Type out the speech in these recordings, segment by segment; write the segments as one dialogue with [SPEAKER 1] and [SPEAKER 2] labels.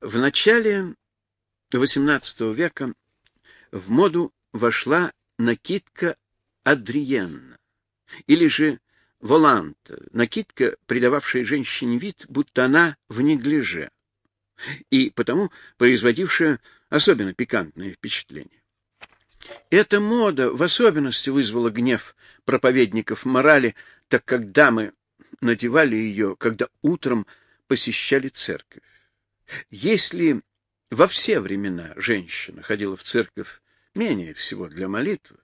[SPEAKER 1] В начале XVIII века в моду вошла накидка адриенна, или же воланта, накидка, придававшая женщине вид, будто она в неглиже, и потому производившая особенно пикантное впечатление. Эта мода в особенности вызвала гнев проповедников морали, так как дамы надевали ее, когда утром посещали церковь. Если во все времена женщина ходила в церковь менее всего для молитвы,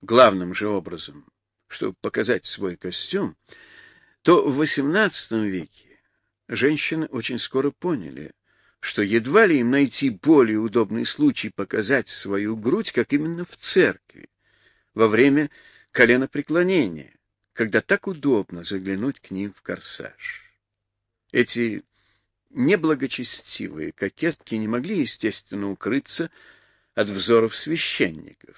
[SPEAKER 1] главным же образом, чтобы показать свой костюм, то в XVIII веке женщины очень скоро поняли, что едва ли им найти более удобный случай показать свою грудь, как именно в церкви, во время коленопреклонения, когда так удобно заглянуть к ним в корсаж. Эти неблагочестивые кокетки не могли, естественно, укрыться от взоров священников,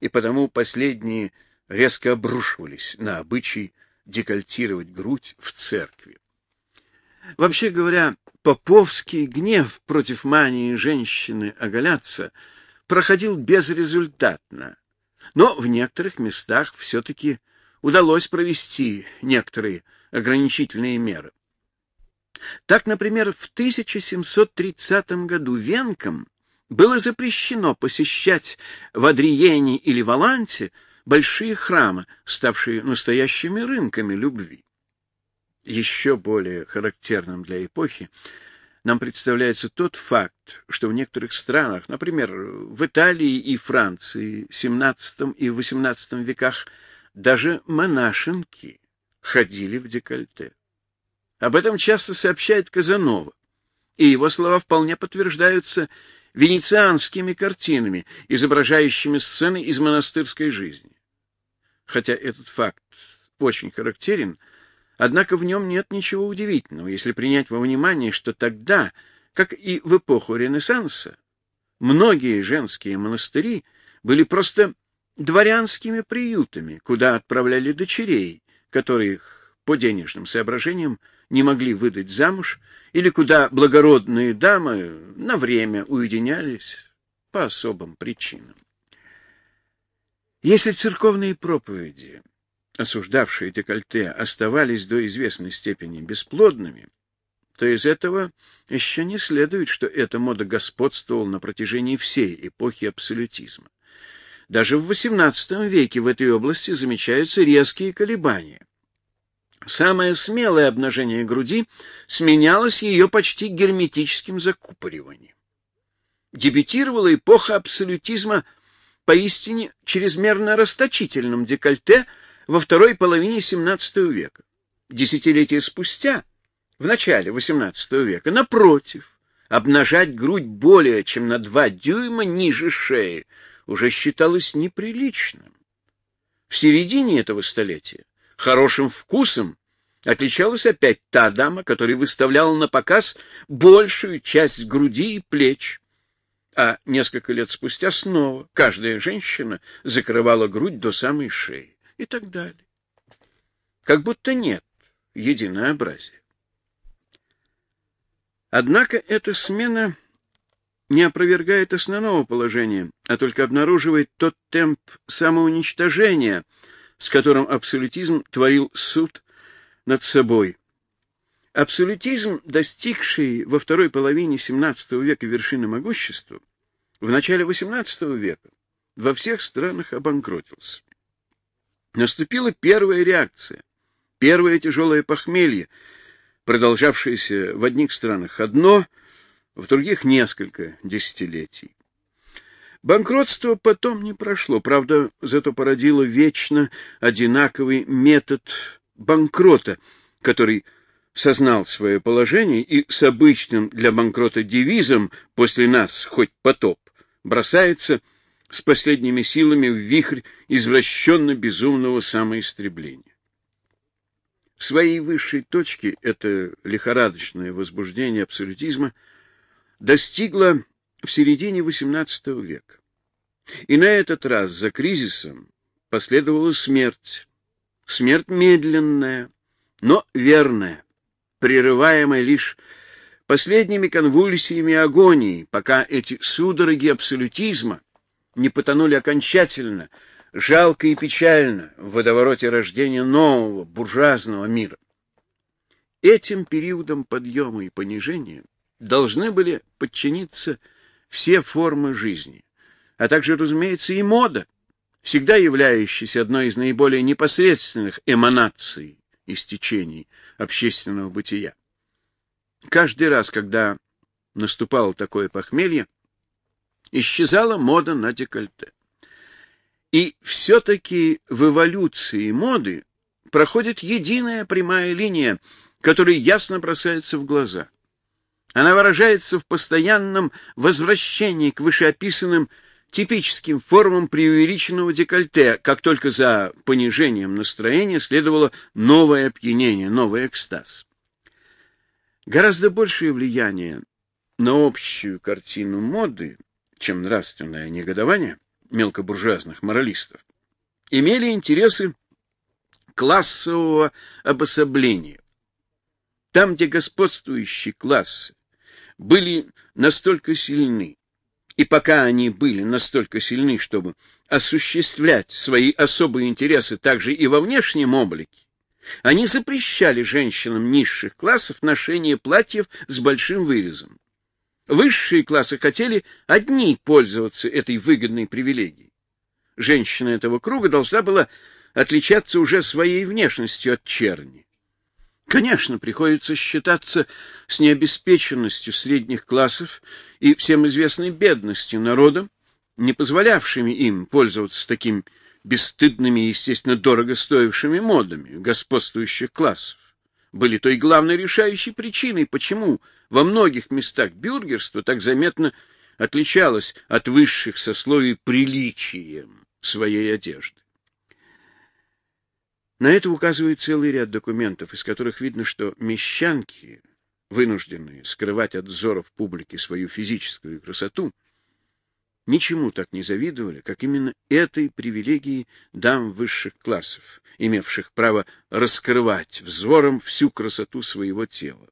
[SPEAKER 1] и потому последние резко обрушивались на обычай декольтировать грудь в церкви. Вообще говоря, поповский гнев против мании женщины оголяться проходил безрезультатно, но в некоторых местах все-таки удалось провести некоторые ограничительные меры. Так, например, в 1730 году венкам было запрещено посещать в Адриене или Валанте большие храмы, ставшие настоящими рынками любви. Еще более характерным для эпохи нам представляется тот факт, что в некоторых странах, например, в Италии и Франции, XVII и XVIII веках, даже монашенки ходили в декольте. Об этом часто сообщает Казанова, и его слова вполне подтверждаются венецианскими картинами, изображающими сцены из монастырской жизни. Хотя этот факт очень характерен, однако в нем нет ничего удивительного, если принять во внимание, что тогда, как и в эпоху Ренессанса, многие женские монастыри были просто дворянскими приютами, куда отправляли дочерей, которых по денежным соображениям не могли выдать замуж, или куда благородные дамы на время уединялись по особым причинам. Если церковные проповеди, осуждавшие декольте, оставались до известной степени бесплодными, то из этого еще не следует, что эта мода господствовала на протяжении всей эпохи абсолютизма. Даже в XVIII веке в этой области замечаются резкие колебания. Самое смелое обнажение груди сменялось ее почти герметическим закупориванием. Дебютировала эпоха абсолютизма поистине чрезмерно расточительном декольте во второй половине XVII века. Десятилетия спустя, в начале XVIII века, напротив, обнажать грудь более чем на два дюйма ниже шеи уже считалось неприличным. В середине этого столетия Хорошим вкусом отличалась опять та дама, которая выставляла на показ большую часть груди и плеч. А несколько лет спустя снова каждая женщина закрывала грудь до самой шеи и так далее. Как будто нет единообразия. Однако эта смена не опровергает основного положения, а только обнаруживает тот темп самоуничтожения, с которым абсолютизм творил суд над собой. Абсолютизм, достигший во второй половине XVII века вершины могущества, в начале XVIII века во всех странах обанкротился. Наступила первая реакция, первое тяжелое похмелье, продолжавшееся в одних странах одно, в других несколько десятилетий. Банкротство потом не прошло, правда, зато породило вечно одинаковый метод банкрота, который сознал свое положение и с обычным для банкрота девизом «после нас хоть потоп» бросается с последними силами в вихрь извращенно-безумного самоистребления. Своей высшей точке это лихорадочное возбуждение абсолютизма достигло в середине XVIII века. И на этот раз за кризисом последовала смерть. Смерть медленная, но верная, прерываемая лишь последними конвульсиями агонии, пока эти судороги абсолютизма не потонули окончательно, жалко и печально в водовороте рождения нового буржуазного мира. Этим периодом подъема и понижения должны были подчиниться все формы жизни, а также, разумеется, и мода, всегда являющаяся одной из наиболее непосредственных эманаций из течений общественного бытия. Каждый раз, когда наступало такое похмелье, исчезала мода на декольте. И все-таки в эволюции моды проходит единая прямая линия, которая ясно бросается в глаза. Она выражается в постоянном возвращении к вышеописанным типическим формам преувеличенного декольте, как только за понижением настроения следовало новое опьянение, новый экстаз. Гораздо большее влияние на общую картину моды, чем нравственное негодование мелкобуржуазных моралистов, имели интересы классового обособления. Там, где господствующие классы были настолько сильны, и пока они были настолько сильны, чтобы осуществлять свои особые интересы также и во внешнем облике, они запрещали женщинам низших классов ношение платьев с большим вырезом. Высшие классы хотели одни пользоваться этой выгодной привилегией. Женщина этого круга должна была отличаться уже своей внешностью от черни. Конечно, приходится считаться с необеспеченностью средних классов и всем известной бедностью народа, не позволявшими им пользоваться такими бесстыдными и, естественно, дорого стоившими модами господствующих классов, были той главной решающей причиной, почему во многих местах бюргерство так заметно отличалось от высших сословий приличием своей одежды. На это указывает целый ряд документов, из которых видно, что мещанки, вынужденные скрывать от взоров публики свою физическую красоту, ничему так не завидовали, как именно этой привилегии дам высших классов, имевших право раскрывать взором всю красоту своего тела.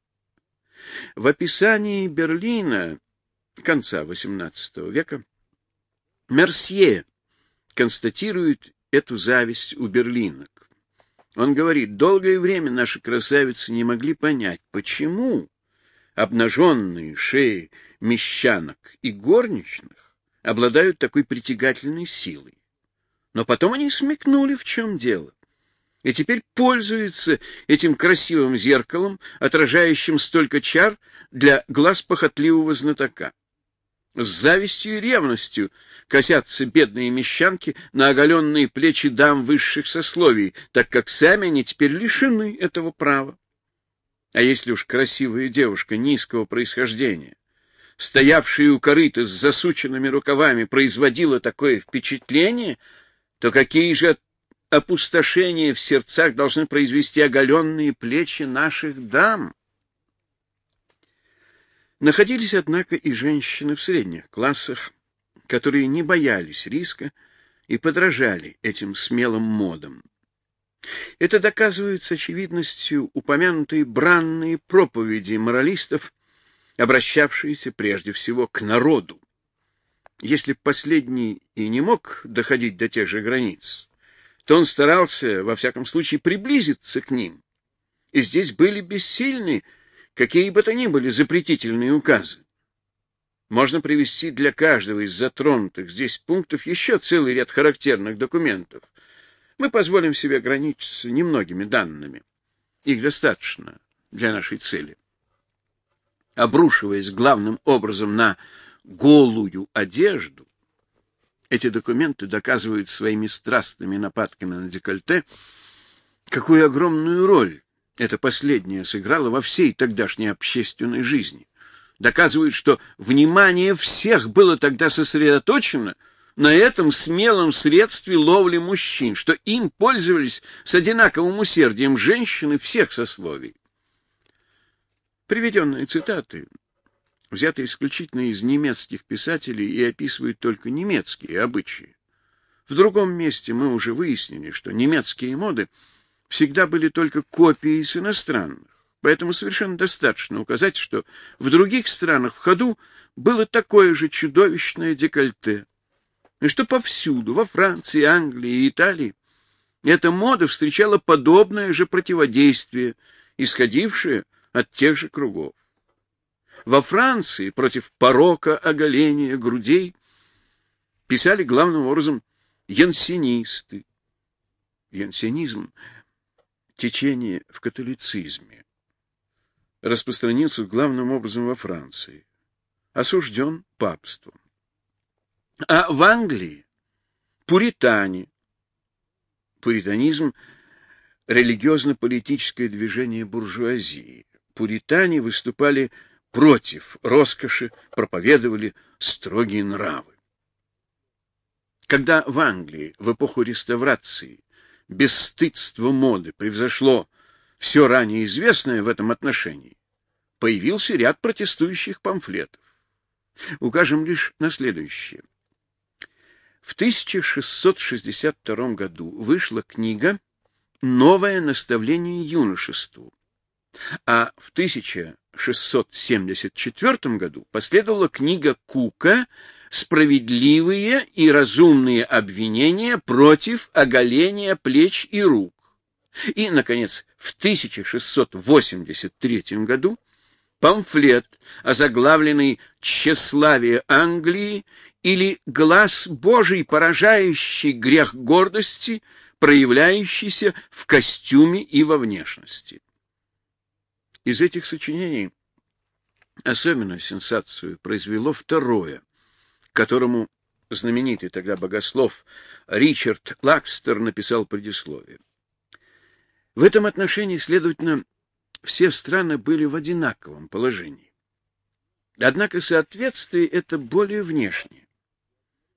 [SPEAKER 1] В описании Берлина конца XVIII века Мерсье констатирует эту зависть у берлинок. Он говорит, долгое время наши красавицы не могли понять, почему обнаженные шеи мещанок и горничных обладают такой притягательной силой. Но потом они смекнули, в чем дело, и теперь пользуются этим красивым зеркалом, отражающим столько чар для глаз похотливого знатока. С завистью и ревностью косятся бедные мещанки на оголенные плечи дам высших сословий, так как сами они теперь лишены этого права. А если уж красивая девушка низкого происхождения, стоявшая у корыта с засученными рукавами, производила такое впечатление, то какие же опустошения в сердцах должны произвести оголенные плечи наших дам? Находились, однако, и женщины в средних классах, которые не боялись риска и подражали этим смелым модам. Это доказывается очевидностью упомянутые бранные проповеди моралистов, обращавшиеся прежде всего к народу. Если последний и не мог доходить до тех же границ, то он старался, во всяком случае, приблизиться к ним. И здесь были бессильны какие бы то ни были запретительные указы. Можно привести для каждого из затронутых здесь пунктов еще целый ряд характерных документов. Мы позволим себе ограничиться немногими данными. Их достаточно для нашей цели. Обрушиваясь главным образом на голую одежду, эти документы доказывают своими страстными нападками на декольте, какую огромную роль это последнее сыграло во всей тогдашней общественной жизни. Доказывает, что внимание всех было тогда сосредоточено на этом смелом средстве ловли мужчин, что им пользовались с одинаковым усердием женщины всех сословий. Приведенные цитаты взяты исключительно из немецких писателей и описывают только немецкие обычаи. В другом месте мы уже выяснили, что немецкие моды — всегда были только копией с иностранных. Поэтому совершенно достаточно указать, что в других странах в ходу было такое же чудовищное декольте, и что повсюду, во Франции, Англии и Италии, эта мода встречала подобное же противодействие, исходившее от тех же кругов. Во Франции против порока оголения грудей писали главным образом янсенисты. Янсенизм — течение в католицизме. Распространился главным образом во Франции. Осужден папством. А в Англии — пуритане. Пуританизм — религиозно-политическое движение буржуазии. Пуритане выступали против роскоши, проповедовали строгие нравы. Когда в Англии в эпоху реставрации бесстыдство моды превзошло все ранее известное в этом отношении, появился ряд протестующих памфлетов. Укажем лишь на следующее. В 1662 году вышла книга «Новое наставление юношеству», а в 1674 году последовала книга Кука «Справедливые и разумные обвинения против оголения плеч и рук». И, наконец, в 1683 году памфлет, озаглавленный «Тщеславие Англии» или «Глаз Божий, поражающий грех гордости», проявляющийся в костюме и во внешности. Из этих сочинений особенную сенсацию произвело второе, которому знаменитый тогда богослов Ричард Лакстер написал предисловие. В этом отношении, следовательно, все страны были в одинаковом положении. Однако соответствие это более внешнее.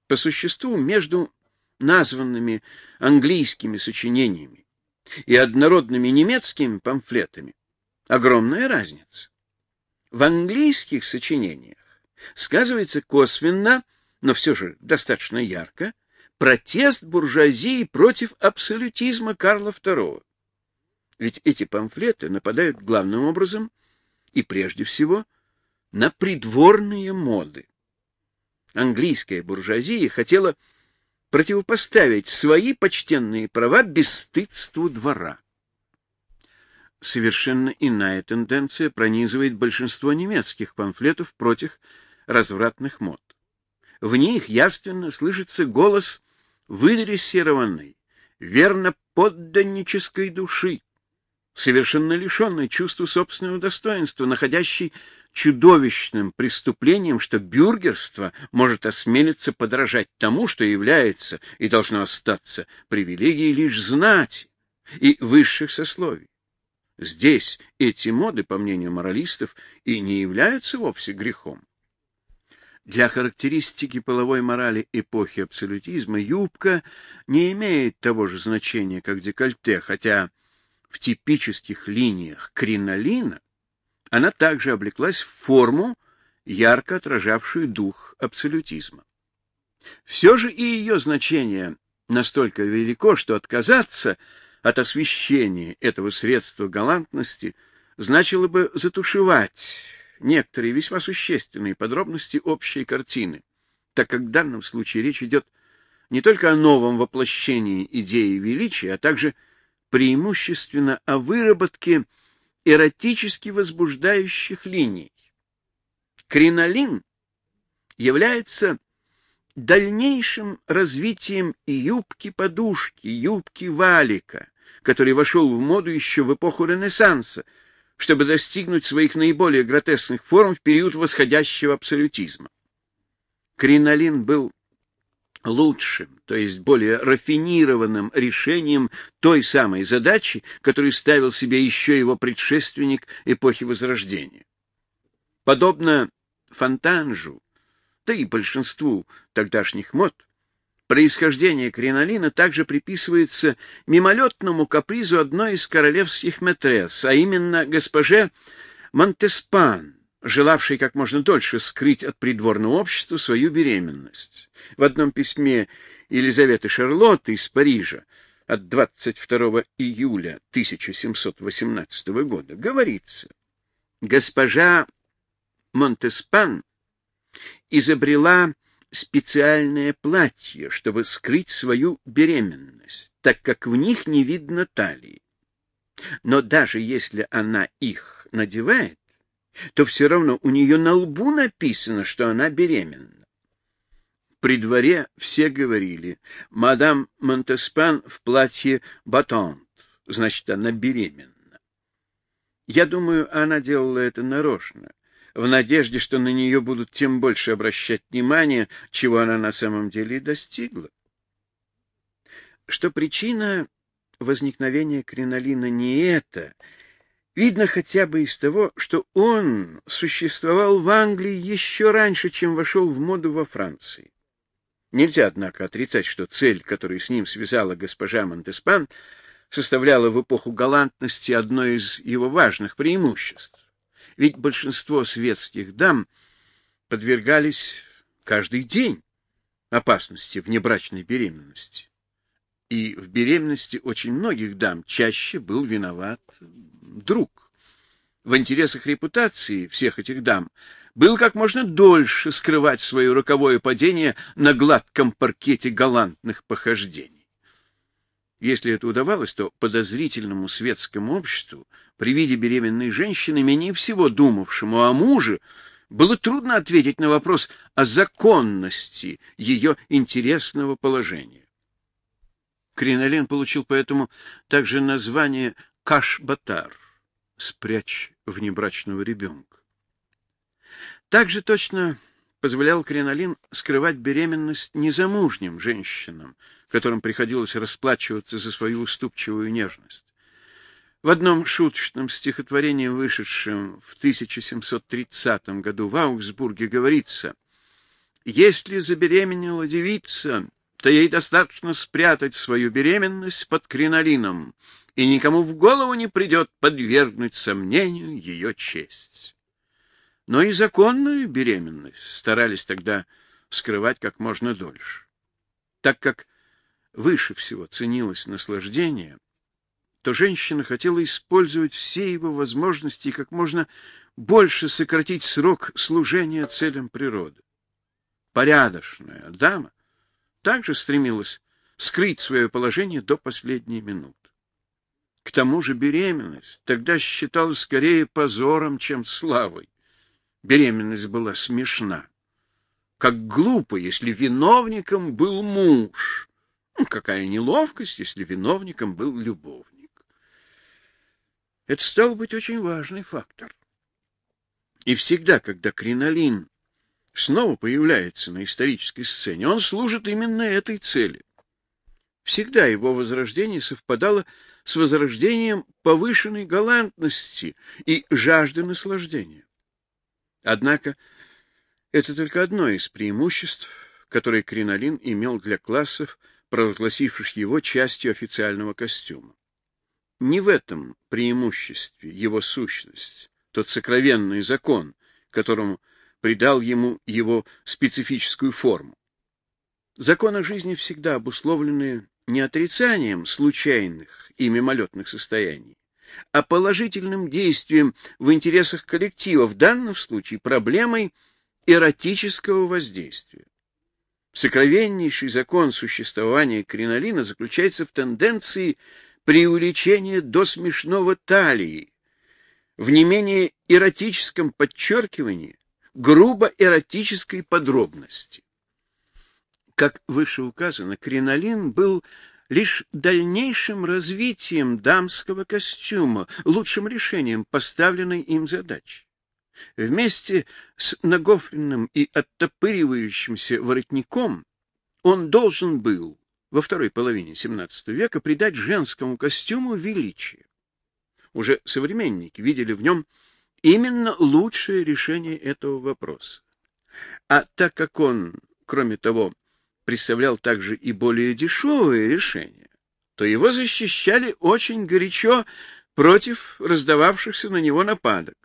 [SPEAKER 1] По существу между названными английскими сочинениями и однородными немецкими памфлетами огромная разница. В английских сочинениях сказывается косвенно, но все же достаточно ярко, протест буржуазии против абсолютизма Карла II. Ведь эти памфлеты нападают главным образом и прежде всего на придворные моды. Английская буржуазия хотела противопоставить свои почтенные права бесстыдству двора совершенно иная тенденция пронизывает большинство немецких памфлетов против развратных мод. В них явственно слышится голос выдрессированной, верно подданнической души, совершенно лишенной чувства собственного достоинства, находящей чудовищным преступлением, что бюргерство может осмелиться подражать тому, что является и должно остаться привилегией лишь знать и высших сословий. Здесь эти моды, по мнению моралистов, и не являются вовсе грехом. Для характеристики половой морали эпохи абсолютизма юбка не имеет того же значения, как декольте, хотя в типических линиях кринолина она также облеклась в форму, ярко отражавшую дух абсолютизма. Все же и ее значение настолько велико, что отказаться от освещения этого средства галантности значило бы затушевать некоторые весьма существенные подробности общей картины, так как в данном случае речь идет не только о новом воплощении идеи величия, а также преимущественно о выработке эротически возбуждающих линий. Кринолин является дальнейшим развитием юбки-подушки, юбки-валика, который вошел в моду еще в эпоху Ренессанса, чтобы достигнуть своих наиболее гротескных форм в период восходящего абсолютизма. Кринолин был лучшим, то есть более рафинированным решением той самой задачи, которую ставил себе еще его предшественник эпохи Возрождения. Подобно Фонтанжу, да и большинству тогдашних мод, Происхождение кринолина также приписывается мимолетному капризу одной из королевских метрес, а именно госпоже Монтеспан, желавшей как можно дольше скрыть от придворного общества свою беременность. В одном письме Елизаветы Шарлотты из Парижа от 22 июля 1718 года говорится, госпожа Монтеспан изобрела специальное платье, чтобы скрыть свою беременность, так как в них не видно талии. Но даже если она их надевает, то все равно у нее на лбу написано, что она беременна. При дворе все говорили, мадам Монтеспан в платье батонт, значит, она беременна. Я думаю, она делала это нарочно, в надежде, что на нее будут тем больше обращать внимание, чего она на самом деле и достигла. Что причина возникновения кринолина не это, видно хотя бы из того, что он существовал в Англии еще раньше, чем вошел в моду во Франции. Нельзя, однако, отрицать, что цель, которую с ним связала госпожа Монтеспан, составляла в эпоху галантности одно из его важных преимуществ. Ведь большинство светских дам подвергались каждый день опасности внебрачной беременности. И в беременности очень многих дам чаще был виноват друг. В интересах репутации всех этих дам был как можно дольше скрывать свое роковое падение на гладком паркете галантных похождений. Если это удавалось, то подозрительному светскому обществу при виде беременной женщины, менее всего думавшему о муже, было трудно ответить на вопрос о законности ее интересного положения. Кринолин получил поэтому также название Каш-Батар — «спрячь внебрачного ребенка». Также точно позволял кринолин скрывать беременность незамужним женщинам, которым приходилось расплачиваться за свою уступчивую нежность. В одном шуточном стихотворении, вышедшем в 1730 году в Аугсбурге, говорится «Если забеременела девица, то ей достаточно спрятать свою беременность под кринолином, и никому в голову не придет подвергнуть сомнению ее честь». Но и законную беременность старались тогда скрывать как можно дольше. Так как выше всего ценилось наслаждение, то женщина хотела использовать все его возможности и как можно больше сократить срок служения целям природы. Порядочная дама также стремилась скрыть свое положение до последней минуты. К тому же беременность тогда считалась скорее позором, чем славой. Беременность была смешна. Как глупо, если виновником был муж. Ну, какая неловкость, если виновником был любовник. Это стал быть очень важный фактор. И всегда, когда кринолин снова появляется на исторической сцене, он служит именно этой цели. Всегда его возрождение совпадало с возрождением повышенной галантности и жажды наслаждения. Однако это только одно из преимуществ, которые кринолин имел для классов, провозгласивших его частью официального костюма. Не в этом преимуществе его сущность, тот сокровенный закон, которому придал ему его специфическую форму. Законы жизни всегда обусловлены не отрицанием случайных и мимолетных состояний, а положительным действием в интересах коллектива, в данном случае проблемой эротического воздействия. Сокровеннейший закон существования кринолина заключается в тенденции преувеличения до смешного талии, в не менее эротическом подчеркивании грубо эротической подробности. Как выше указано, кринолин был лишь дальнейшим развитием дамского костюма, лучшим решением поставленной им задачи. Вместе с нагофленным и оттопыривающимся воротником он должен был во второй половине XVII века придать женскому костюму величие. Уже современники видели в нем именно лучшее решение этого вопроса. А так как он, кроме того, представлял также и более дешевые решения, то его защищали очень горячо против раздававшихся на него нападок.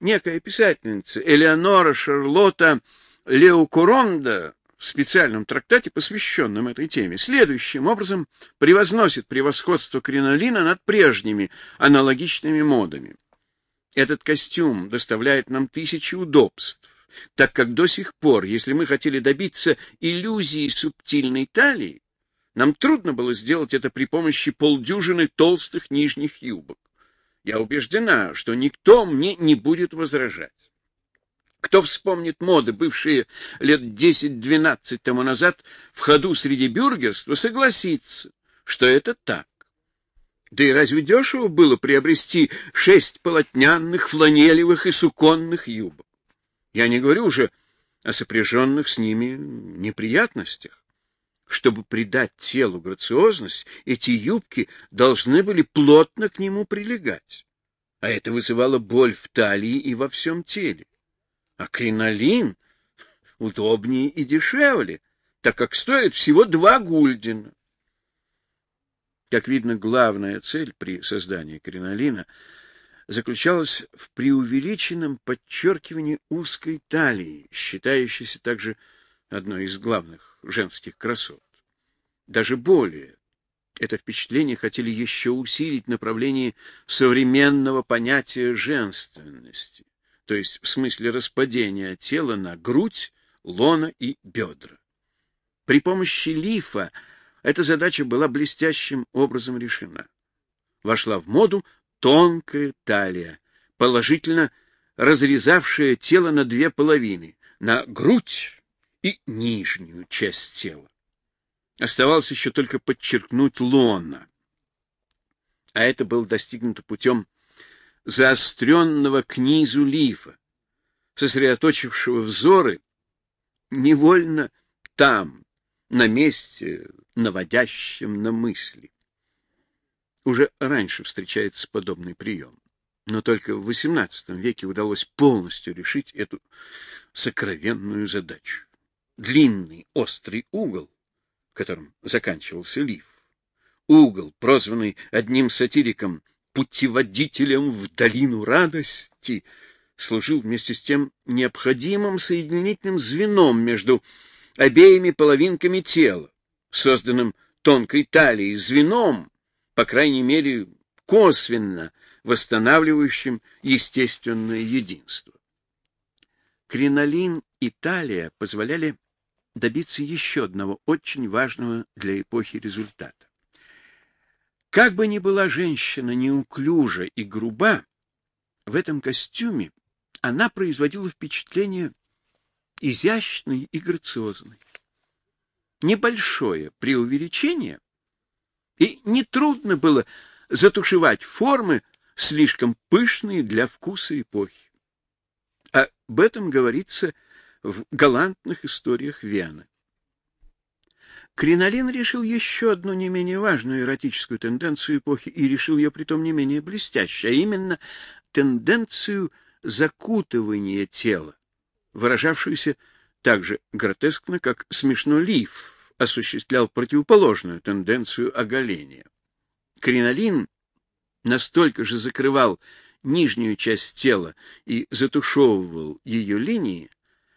[SPEAKER 1] Некая писательница Элеонора Шарлотта Леукуронда в специальном трактате, посвященном этой теме, следующим образом превозносит превосходство кринолина над прежними аналогичными модами. Этот костюм доставляет нам тысячи удобств, так как до сих пор, если мы хотели добиться иллюзии субтильной талии, нам трудно было сделать это при помощи полдюжины толстых нижних юбок. Я убеждена, что никто мне не будет возражать. Кто вспомнит моды, бывшие лет 10-12 тому назад в ходу среди бюргерства, согласится, что это так. Да и разве дешево было приобрести шесть полотнянных, фланелевых и суконных юбок? Я не говорю уже о сопряженных с ними неприятностях. Чтобы придать телу грациозность, эти юбки должны были плотно к нему прилегать, а это вызывало боль в талии и во всем теле. А кринолин удобнее и дешевле, так как стоит всего два гульдена. Как видно, главная цель при создании кринолина заключалась в преувеличенном подчеркивании узкой талии, считающейся также одной из главных женских красот. Даже более, это впечатление хотели еще усилить в направлении современного понятия женственности, то есть в смысле распадения тела на грудь, лона и бедра. При помощи лифа эта задача была блестящим образом решена. Вошла в моду тонкая талия, положительно разрезавшая тело на две половины, на грудь и нижнюю часть тела. Оставалось еще только подчеркнуть лона. А это было достигнуто путем заостренного к низу лифа, сосредоточившего взоры невольно там, на месте, наводящем на мысли. Уже раньше встречается подобный прием, но только в XVIII веке удалось полностью решить эту сокровенную задачу. Длинный острый угол, которым заканчивался лиф, угол, прозванный одним сатириком путеводителем в долину радости, служил вместе с тем необходимым соединительным звеном между обеими половинками тела, созданным тонкой талией, звеном, по крайней мере, косвенно восстанавливающим естественное единство. Кринолин и талия позволяли добиться еще одного очень важного для эпохи результата. Как бы ни была женщина неуклюжа и груба, в этом костюме она производила впечатление изящной и грациозной. Небольшое преувеличение, и нетрудно было затушевать формы, слишком пышные для вкуса эпохи. Об этом говорится в галантных историях Вены. Кринолин решил еще одну не менее важную эротическую тенденцию эпохи и решил ее притом не менее блестяще, а именно тенденцию закутывания тела, выражавшуюся так же гротескно, как смешно лиф осуществлял противоположную тенденцию оголения. Кринолин настолько же закрывал нижнюю часть тела и затушевывал ее линии,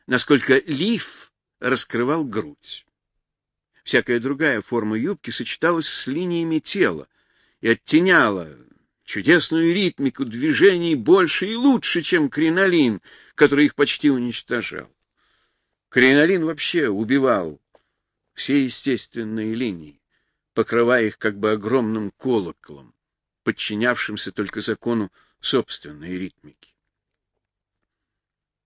[SPEAKER 1] насколько лиф раскрывал грудь. Всякая другая форма юбки сочеталась с линиями тела и оттеняла чудесную ритмику движений больше и лучше, чем кринолин, который их почти уничтожал. Кринолин вообще убивал все естественные линии, покрывая их как бы огромным колоколом, подчинявшимся только закону собственной ритмики.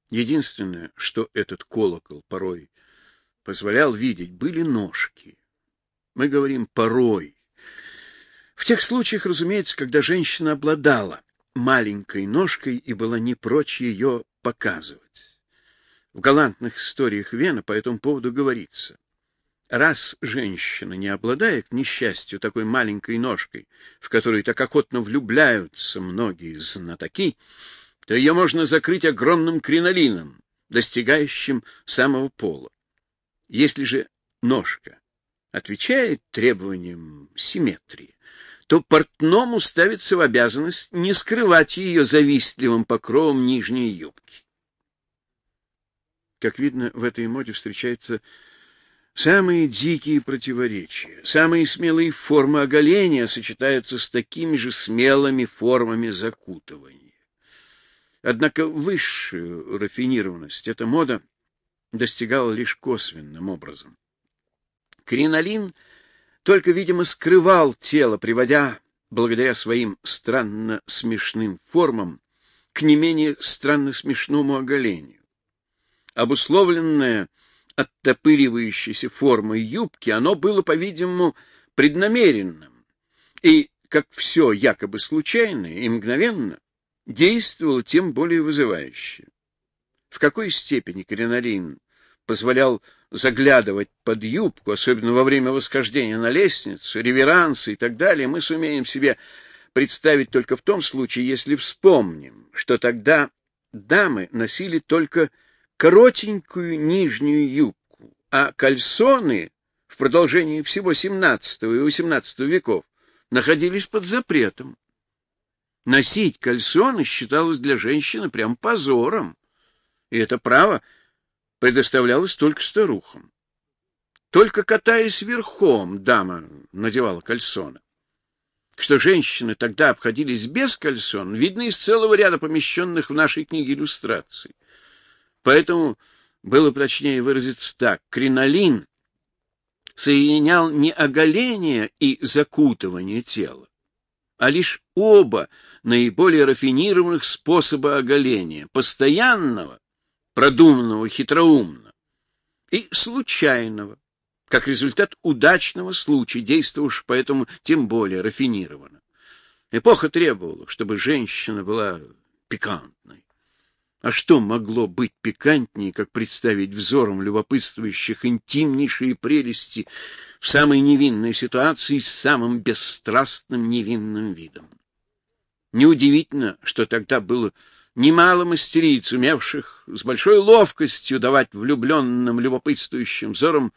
[SPEAKER 1] Единственное, что этот колокол порой позволял видеть, были ножки. Мы говорим «порой». В тех случаях, разумеется, когда женщина обладала маленькой ножкой и была не прочь ее показывать. В галантных историях Вена по этому поводу говорится. Раз женщина не обладает, к несчастью, такой маленькой ножкой, в которую так охотно влюбляются многие знатоки, то ее можно закрыть огромным кринолином, достигающим самого пола. Если же ножка отвечает требованиям симметрии, то портному ставится в обязанность не скрывать ее завистливым покровом нижней юбки. Как видно, в этой моде встречается Самые дикие противоречия, самые смелые формы оголения сочетаются с такими же смелыми формами закутывания. Однако высшую рафинированность эта мода достигала лишь косвенным образом. Кринолин только, видимо, скрывал тело, приводя, благодаря своим странно смешным формам, к не менее странно смешному оголению. Обусловленное оттопыривающейся формой юбки, оно было, по-видимому, преднамеренным, и, как все якобы случайное и мгновенно, действовало тем более вызывающе. В какой степени кринолин позволял заглядывать под юбку, особенно во время восхождения на лестницу, реверансы и так далее, мы сумеем себе представить только в том случае, если вспомним, что тогда дамы носили только коротенькую нижнюю юбку, а кальсоны в продолжении всего XVII и XVIII веков находились под запретом. Носить кальсоны считалось для женщины прям позором, и это право предоставлялось только старухам. Только катаясь верхом, дама надевала кальсоны. Что женщины тогда обходились без кальсон, видно из целого ряда помещенных в нашей книге иллюстраций. Поэтому было точнее выразиться так. Кринолин соединял не оголение и закутывание тела, а лишь оба наиболее рафинированных способа оголения, постоянного, продуманного хитроумно, и случайного, как результат удачного случая, действовавшего поэтому тем более рафинированно. Эпоха требовала, чтобы женщина была пикантной. А что могло быть пикантнее, как представить взором любопытствующих интимнейшие прелести в самой невинной ситуации с самым бесстрастным невинным видом? Неудивительно, что тогда было немало мастериц, умевших с большой ловкостью давать влюбленным любопытствующим взорам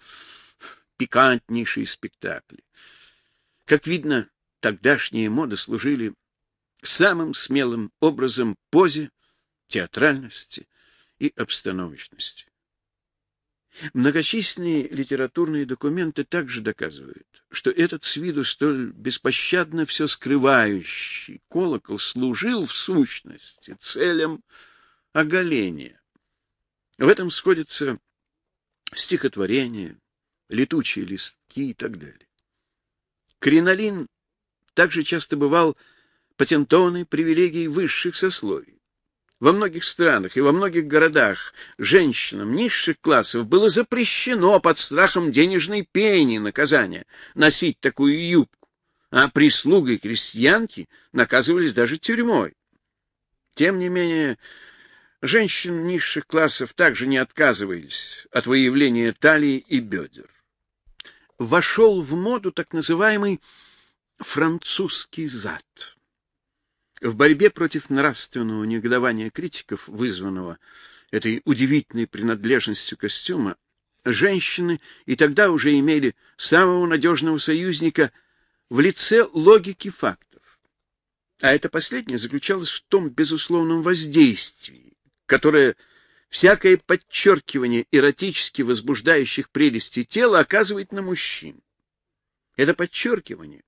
[SPEAKER 1] пикантнейшие спектакли. Как видно, тогдашние моды служили самым смелым образом позе, театральности и обстановочности. Многочисленные литературные документы также доказывают, что этот с виду столь беспощадно все скрывающий колокол служил в сущности целям оголения. В этом сходятся стихотворения, летучие листки и так далее. Кринолин также часто бывал патентованной привилегией высших сословий. Во многих странах и во многих городах женщинам низших классов было запрещено под страхом денежной пени наказания носить такую юбку, а прислуга и крестьянки наказывались даже тюрьмой. Тем не менее, женщины низших классов также не отказывались от выявления талии и бедер. Вошел в моду так называемый французский зад — в борьбе против нравственного негодования критиков, вызванного этой удивительной принадлежностью костюма, женщины и тогда уже имели самого надежного союзника в лице логики фактов. А это последнее заключалось в том безусловном воздействии, которое всякое подчеркивание эротически возбуждающих прелестей тела оказывает на мужчин. Это подчеркивание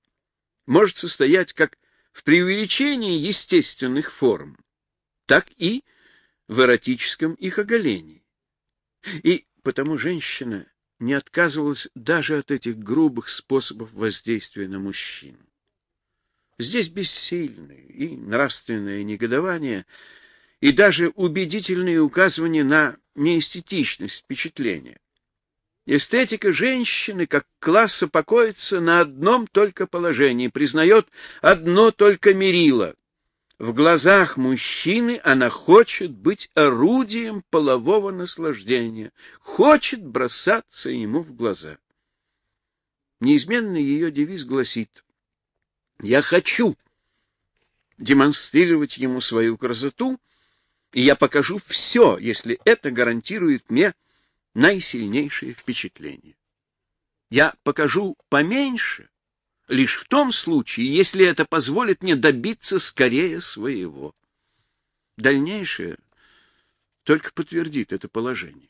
[SPEAKER 1] может состоять как в преувеличении естественных форм, так и в эротическом их оголении. И потому женщина не отказывалась даже от этих грубых способов воздействия на мужчину. Здесь бессильное и нравственное негодование, и даже убедительные указывания на неэстетичность впечатления. Эстетика женщины как класса покоится на одном только положении, признает одно только мерило. В глазах мужчины она хочет быть орудием полового наслаждения, хочет бросаться ему в глаза. Неизменный ее девиз гласит «Я хочу демонстрировать ему свою красоту, и я покажу все, если это гарантирует мне наисильнейшее впечатление. Я покажу поменьше, лишь в том случае, если это позволит мне добиться скорее своего. Дальнейшее только подтвердит это положение.